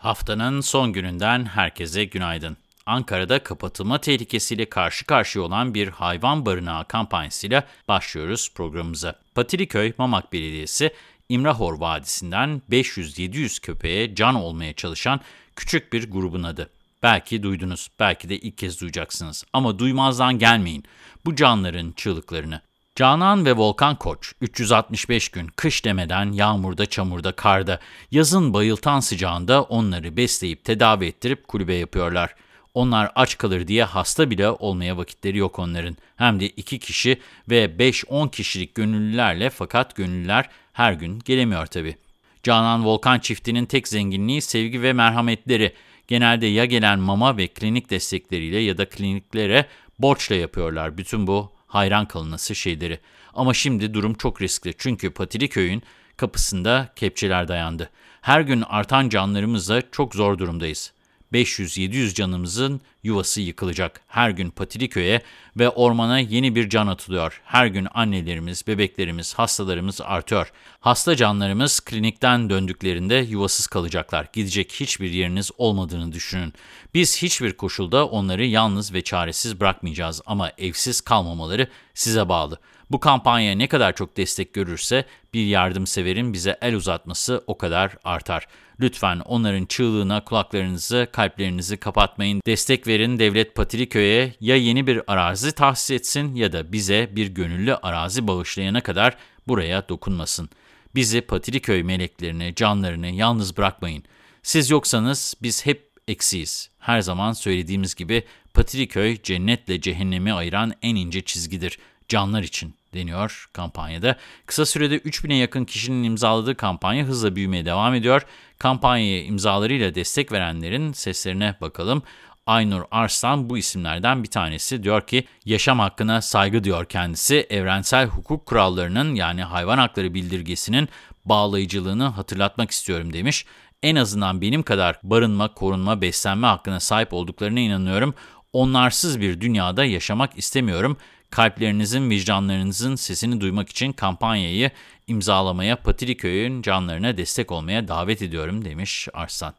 Haftanın son gününden herkese günaydın. Ankara'da kapatılma tehlikesiyle karşı karşıya olan bir hayvan barınağı kampanyasıyla başlıyoruz programımıza. Patiliköy Mamak Belediyesi, İmrahor Vadisi'nden 500-700 köpeğe can olmaya çalışan küçük bir grubun adı. Belki duydunuz, belki de ilk kez duyacaksınız ama duymazdan gelmeyin bu canların çığlıklarını. Canan ve Volkan Koç 365 gün kış demeden yağmurda, çamurda, karda, yazın bayıltan sıcağında onları besleyip tedavi ettirip kulübe yapıyorlar. Onlar aç kalır diye hasta bile olmaya vakitleri yok onların. Hem de 2 kişi ve 5-10 kişilik gönüllülerle fakat gönüllüler her gün gelemiyor tabii. Canan Volkan çiftinin tek zenginliği sevgi ve merhametleri. Genelde ya gelen mama ve klinik destekleriyle ya da kliniklere borçla yapıyorlar bütün bu hayran kalınası şeyleri. Ama şimdi durum çok riskli çünkü Patili Köy'ün kapısında kepçeler dayandı. Her gün artan canlarımızla çok zor durumdayız. 500-700 canımızın yuvası yıkılacak. Her gün Patiliköy'e ve ormana yeni bir can atılıyor. Her gün annelerimiz, bebeklerimiz, hastalarımız artıyor. Hasta canlarımız klinikten döndüklerinde yuvasız kalacaklar. Gidecek hiçbir yeriniz olmadığını düşünün. Biz hiçbir koşulda onları yalnız ve çaresiz bırakmayacağız ama evsiz kalmamaları size bağlı. Bu kampanya ne kadar çok destek görürse bir yardımseverin bize el uzatması o kadar artar. Lütfen onların çığlığına kulaklarınızı, kalplerinizi kapatmayın. Destek verin Devlet Patriköy'e ya yeni bir arazi tahsis etsin ya da bize bir gönüllü arazi bağışlayana kadar buraya dokunmasın. Bizi Patiriköy meleklerini, canlarını yalnız bırakmayın. Siz yoksanız biz hep eksiyiz. Her zaman söylediğimiz gibi Patiriköy cennetle cehennemi ayıran en ince çizgidir. Canlar için deniyor kampanyada. Kısa sürede 3000'e yakın kişinin imzaladığı kampanya hızla büyümeye devam ediyor. Kampanyaya imzalarıyla destek verenlerin seslerine bakalım. Aynur Arslan bu isimlerden bir tanesi. Diyor ki yaşam hakkına saygı diyor kendisi. Evrensel hukuk kurallarının yani hayvan hakları bildirgesinin bağlayıcılığını hatırlatmak istiyorum demiş. En azından benim kadar barınma, korunma, beslenme hakkına sahip olduklarına inanıyorum. Onlarsız bir dünyada yaşamak istemiyorum. Kalplerinizin, vicdanlarınızın sesini duymak için kampanyayı imzalamaya, Patiriköy'ün canlarına destek olmaya davet ediyorum demiş Arslan.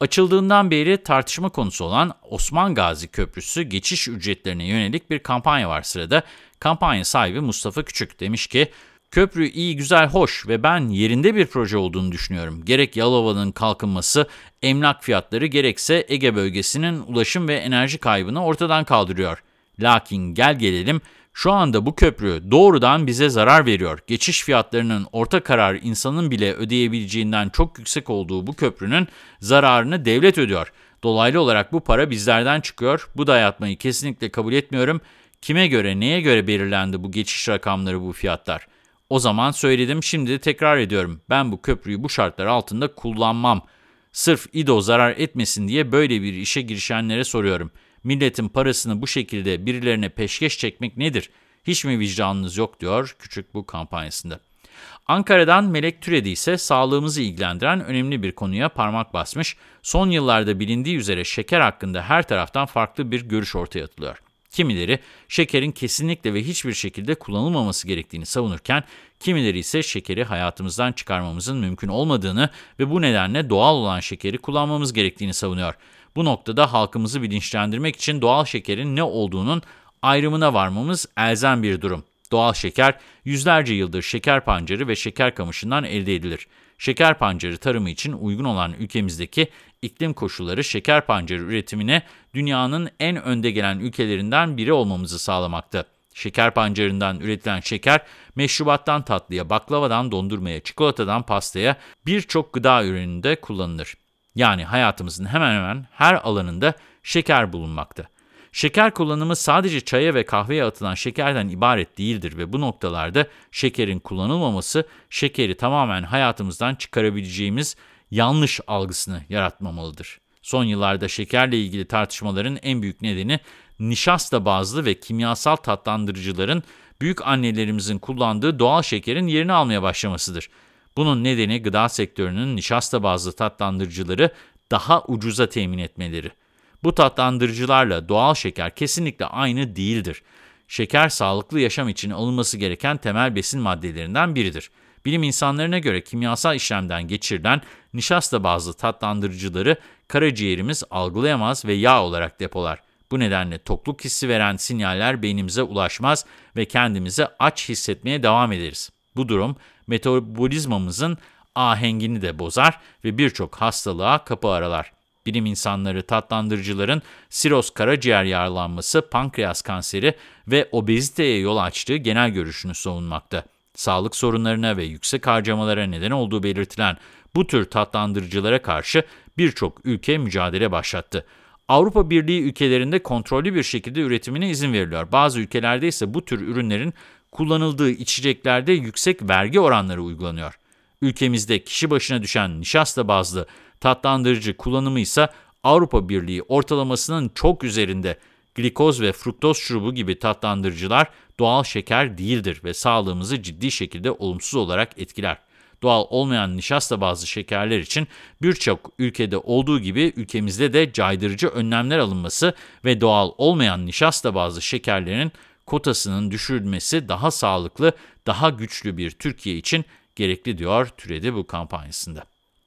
Açıldığından beri tartışma konusu olan Osman Gazi Köprüsü geçiş ücretlerine yönelik bir kampanya var sırada. Kampanya sahibi Mustafa Küçük demiş ki, Köprü iyi, güzel, hoş ve ben yerinde bir proje olduğunu düşünüyorum. Gerek Yalova'nın kalkınması, emlak fiyatları gerekse Ege bölgesinin ulaşım ve enerji kaybını ortadan kaldırıyor. Lakin gel gelelim şu anda bu köprü doğrudan bize zarar veriyor. Geçiş fiyatlarının orta karar insanın bile ödeyebileceğinden çok yüksek olduğu bu köprünün zararını devlet ödüyor. Dolaylı olarak bu para bizlerden çıkıyor. Bu dayatmayı kesinlikle kabul etmiyorum. Kime göre, neye göre belirlendi bu geçiş rakamları, bu fiyatlar? O zaman söyledim, şimdi de tekrar ediyorum. Ben bu köprüyü bu şartlar altında kullanmam. Sırf İDO zarar etmesin diye böyle bir işe girişenlere soruyorum. Milletin parasını bu şekilde birilerine peşkeş çekmek nedir? Hiç mi vicdanınız yok diyor Küçük bu kampanyasında. Ankara'dan Melek Türedi ise sağlığımızı ilgilendiren önemli bir konuya parmak basmış. Son yıllarda bilindiği üzere şeker hakkında her taraftan farklı bir görüş ortaya atılıyor. Kimileri şekerin kesinlikle ve hiçbir şekilde kullanılmaması gerektiğini savunurken, kimileri ise şekeri hayatımızdan çıkarmamızın mümkün olmadığını ve bu nedenle doğal olan şekeri kullanmamız gerektiğini savunuyor. Bu noktada halkımızı bilinçlendirmek için doğal şekerin ne olduğunun ayrımına varmamız elzem bir durum. Doğal şeker yüzlerce yıldır şeker pancarı ve şeker kamışından elde edilir. Şeker pancarı tarımı için uygun olan ülkemizdeki iklim koşulları şeker pancarı üretimine dünyanın en önde gelen ülkelerinden biri olmamızı sağlamakta. Şeker pancarından üretilen şeker, meşrubattan tatlıya, baklavadan dondurmaya, çikolatadan pastaya birçok gıda ürününde kullanılır. Yani hayatımızın hemen hemen her alanında şeker bulunmakta. Şeker kullanımı sadece çaya ve kahveye atılan şekerden ibaret değildir ve bu noktalarda şekerin kullanılmaması şekeri tamamen hayatımızdan çıkarabileceğimiz yanlış algısını yaratmamalıdır. Son yıllarda şekerle ilgili tartışmaların en büyük nedeni nişasta bazlı ve kimyasal tatlandırıcıların büyük annelerimizin kullandığı doğal şekerin yerini almaya başlamasıdır. Bunun nedeni gıda sektörünün nişasta bazlı tatlandırıcıları daha ucuza temin etmeleri. Bu tatlandırıcılarla doğal şeker kesinlikle aynı değildir. Şeker sağlıklı yaşam için alınması gereken temel besin maddelerinden biridir. Bilim insanlarına göre kimyasal işlemden geçirilen nişasta bazlı tatlandırıcıları karaciğerimiz algılayamaz ve yağ olarak depolar. Bu nedenle tokluk hissi veren sinyaller beynimize ulaşmaz ve kendimizi aç hissetmeye devam ederiz. Bu durum metabolizmamızın ahengini de bozar ve birçok hastalığa kapı aralar. Bilim insanları tatlandırıcıların siroz karaciğer yağlanması, pankreas kanseri ve obeziteye yol açtığı genel görüşünü savunmakta. Sağlık sorunlarına ve yüksek harcamalara neden olduğu belirtilen bu tür tatlandırıcılara karşı birçok ülke mücadele başlattı. Avrupa Birliği ülkelerinde kontrollü bir şekilde üretimine izin veriliyor. Bazı ülkelerde ise bu tür ürünlerin kullanıldığı içeceklerde yüksek vergi oranları uygulanıyor. Ülkemizde kişi başına düşen nişasta bazlı tatlandırıcı kullanımı ise Avrupa Birliği ortalamasının çok üzerinde. Glikoz ve fruktoz şurubu gibi tatlandırıcılar doğal şeker değildir ve sağlığımızı ciddi şekilde olumsuz olarak etkiler. Doğal olmayan nişasta bazlı şekerler için birçok ülkede olduğu gibi ülkemizde de caydırıcı önlemler alınması ve doğal olmayan nişasta bazlı şekerlerin kotasının düşürülmesi daha sağlıklı, daha güçlü bir Türkiye için gerekli diyor Türedi bu kampanyasında.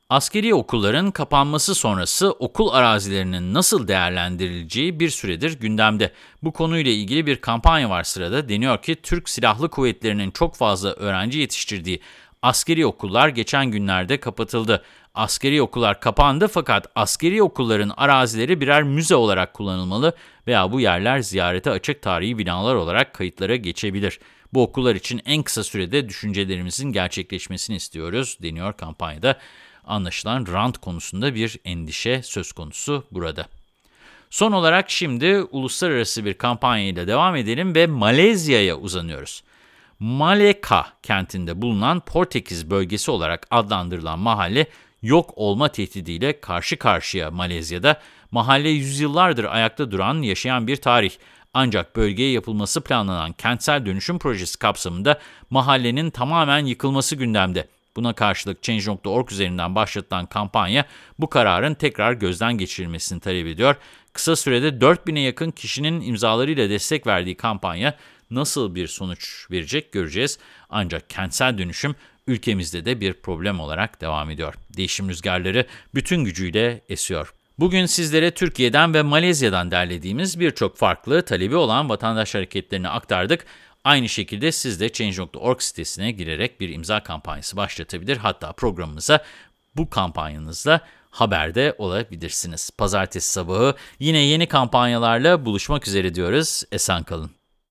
Askeri okulların kapanması sonrası okul arazilerinin nasıl değerlendirileceği bir süredir gündemde. Bu konuyla ilgili bir kampanya var sırada. Deniyor ki Türk Silahlı Kuvvetleri'nin çok fazla öğrenci yetiştirdiği askeri okullar geçen günlerde kapatıldı. Askeri okullar kapandı fakat askeri okulların arazileri birer müze olarak kullanılmalı veya bu yerler ziyarete açık tarihi binalar olarak kayıtlara geçebilir. Bu okullar için en kısa sürede düşüncelerimizin gerçekleşmesini istiyoruz deniyor kampanyada. Anlaşılan rant konusunda bir endişe söz konusu burada. Son olarak şimdi uluslararası bir kampanya ile devam edelim ve Malezya'ya uzanıyoruz. Maleka kentinde bulunan Portekiz bölgesi olarak adlandırılan mahalle yok olma tehdidiyle karşı karşıya Malezya'da. Mahalle yüzyıllardır ayakta duran, yaşayan bir tarih. Ancak bölgeye yapılması planlanan kentsel dönüşüm projesi kapsamında mahallenin tamamen yıkılması gündemde. Buna karşılık Change.org üzerinden başlatılan kampanya bu kararın tekrar gözden geçirilmesini talep ediyor. Kısa sürede 4000'e yakın kişinin imzalarıyla destek verdiği kampanya nasıl bir sonuç verecek göreceğiz. Ancak kentsel dönüşüm ülkemizde de bir problem olarak devam ediyor. Değişim rüzgarları bütün gücüyle esiyor. Bugün sizlere Türkiye'den ve Malezya'dan derlediğimiz birçok farklı talebi olan vatandaş hareketlerini aktardık. Aynı şekilde siz de Change.org sitesine girerek bir imza kampanyası başlatabilir. Hatta programımıza bu kampanyanızla haberde olabilirsiniz. Pazartesi sabahı yine yeni kampanyalarla buluşmak üzere diyoruz. Esen kalın.